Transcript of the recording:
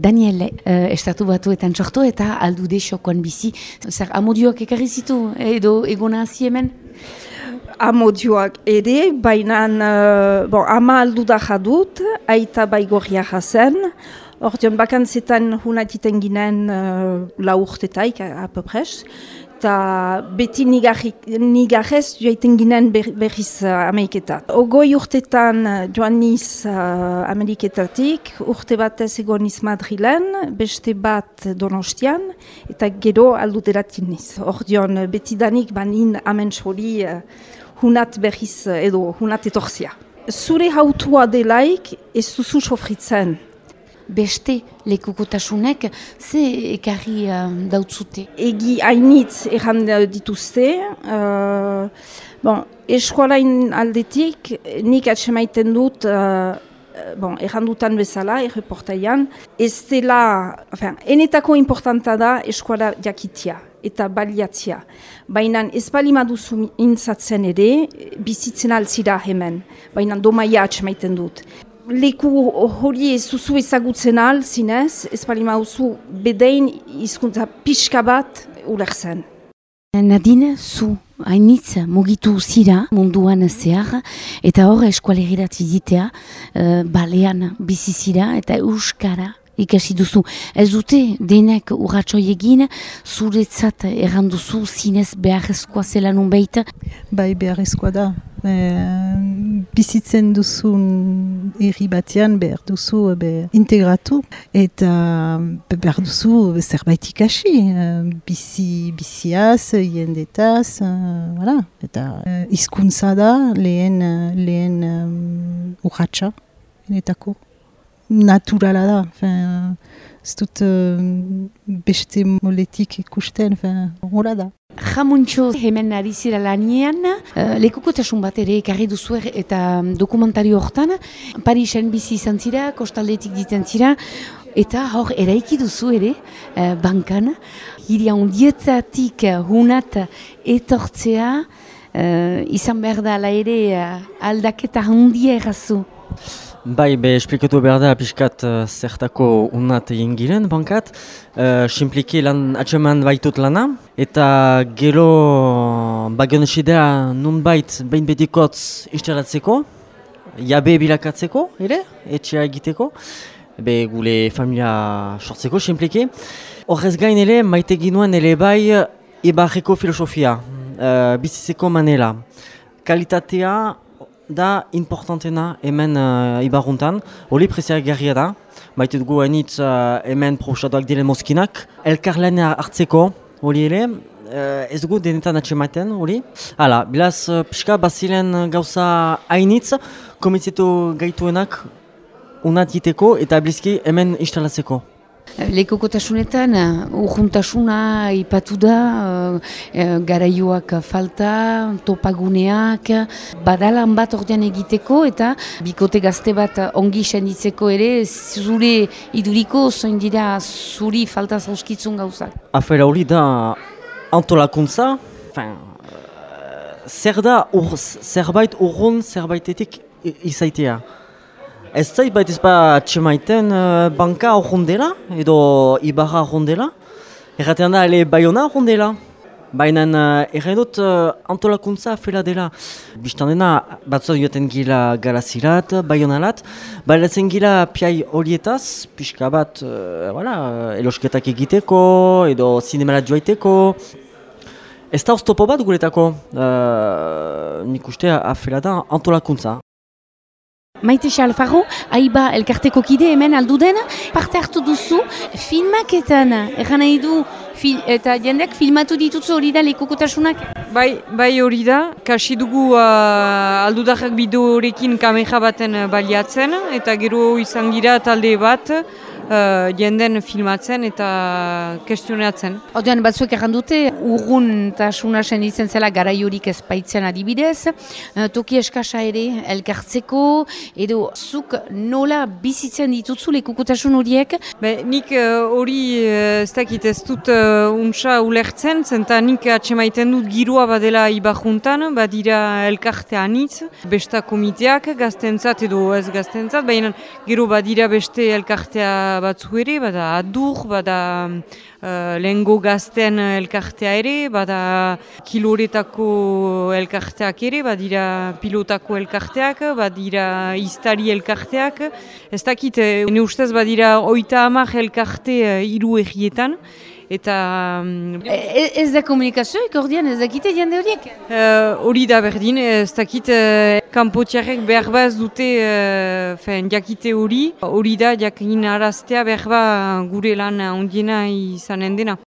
Daniel, uh, estatu batuetan sortu eta aldu de xokoan bizi. Zer, amodioak ekarri zitu edo egona hazi hemen? Amodioak ere, baina uh, bon, ama aldu da jadut, aita baigorria jazen. Ordeon, bakantzetan hunatiten ginen uh, la urtetaik, apopres eta beti nigarrez joaiten ginen berriz uh, Ameriketat. Ogoi urtetan uh, joan niz uh, Ameriketatik, urte bat ez egon niz Madrilen, beste bat Donostian, eta gero alduderatin niz. Ordeon, beti danik banin amen soli uh, hunat berriz edo hunat etorzia. Zure hautua delaik ez duzu sofritzen beste lekukotasunek ze ekarri uh, dautzute? Egi hainitz erran dituzte. Uh, bon, eskualain aldetik nik atsemaiten dut uh, bon, errandutan bezala, erreportaian, ez dela, enfin, enetako importanta da eskuala jakitia eta baliatzia. Baina ez bali maduzu intzatzen ere, bizitzen altzira hemen. Baina domaia atsemaiten dut leku hori ez duzu ezagutzen al, zinez, ez bali mauzu bedein izkuntza pixka bat ulerzen. Nadine, zu hainitz mugitu zira munduan zehar, eta hor eskualegiratzi ditea, uh, balean bizi zira eta euskara ikasi duzu. Ez dute denek urratxoi egin, zuretzat erranduzu zinez beharrezkoa zela nun behita? Bai beharrezkoa da. E, bizitzen duzun erri batean behar duzu be, integratu eta behar duzu zerbait ikasi. E, bizi, biziaz, jendetaz, uh, voilà. eta uh, izkuntza da lehen, lehen um, urratxa, enetako naturala da. Fin, ez dut uh, beste moletik ikusten, hola da. Jamuntxo hemen ari zira lanean, uh, lekukotasun bat ere ekarri duzu er, eta dokumentario hortan, Parisen bizi izan zira, kostaldetik diten zira, eta hor eraiki duzu ere, uh, bankan, hiria ondietatik hunat etortzea, uh, izan behar da ere uh, aldaketa handia errazu. Bai, be, esplikatu behar da pixkat uh, zertako unat egin giren, bankat. Uh, simpliki lan atseman baitut lana. Eta gero bagion esidea nun bait behin betikotz instalatzeko. Jabe bilakatzeko, ere, etxea egiteko. Be, gule familia sortzeko, simpliki. Horrez gain ere, maite ginuen ere bai ibarreko filosofia. Uh, bizizeko manela. Kalitatea da importantena hemen uh, ibarruntan, hori preziak garria da, baita dugu hainitz uh, hemen profesatuak diren mozkinak, elkar hartzeko, hori ere, uh, ez dugu denetan atxematen, hori. Hala, bilaz, uh, pixka, bazilen gauza hainitz, komitzetu gaituenak unat jiteko eta blizki hemen instalatzeko. Lekokotasunetan, urjuntasuna ipatu da, uh, garaioak falta, topaguneak, badalan bat ordean egiteko eta bikote gazte bat ongi senditzeko ere, zure iduriko zoin dira zuri falta zauskitzun gauzak. Afera hori da antolakuntza, fin, zer da ur, zerbait urrun zerbaitetik izaitea. Ez zait baita ezpa txemaiten uh, banka horrondela, edo ibarra horrondela. Erratean da, ele baiona horrondela. Baina uh, dut uh, antolakuntza afela dela. Bistan dena, batzua dioten gila garazirat, baionalat. Baina zen gila piai horietaz, pixka bat, uh, voilà, elosketak egiteko, edo zinemela joaiteko. Ez da oztopo bat guretako, uh, nik uste afela da antolakuntza. Maite Alfaro, aiba elkarteko kide hemen alduden, parte hartu duzu filmaketan, egan nahi du eta jendeak filmatu ditutzu hori da lekokotasunak? Bai, bai hori da, kasi dugu uh, aldudarrak bideorekin kameja baten baliatzen, eta gero izan gira talde bat, uh, jenden filmatzen eta kestionatzen. Odean batzuek errandute, urgun eta sunasen ditzen zela gara jorik ezpaitzen adibidez, uh, toki eskasa ere elkartzeko, edo zuk nola bizitzen ditutzu lekukotasun horiek? Be, nik uh, hori uh, ez dakit ez dut uh, untsa ulertzen, zenta nik atxemaiten dut girua badela ibajuntan, badira elkarte anitz, besta komiteak gaztentzat edo ez gaztentzat, baina gero badira beste elkartea batzu ere, bada adur, bada uh, lehengo gazten elkartea ere, bada kiloretako elkarteak ere, badira pilotako elkarteak, badira iztari elkarteak. Ez dakit, ne ustez badira oita amak elkarte uh, iru egietan, eta... E, ez da komunikazioik ordean ez dakite jende horiek? Hori da berdin, ez dakit uh, kanpotiarek behar ba dute uh, jakite hori. Hori da jakin araztea behar ba gure lan ondiena izanen dena.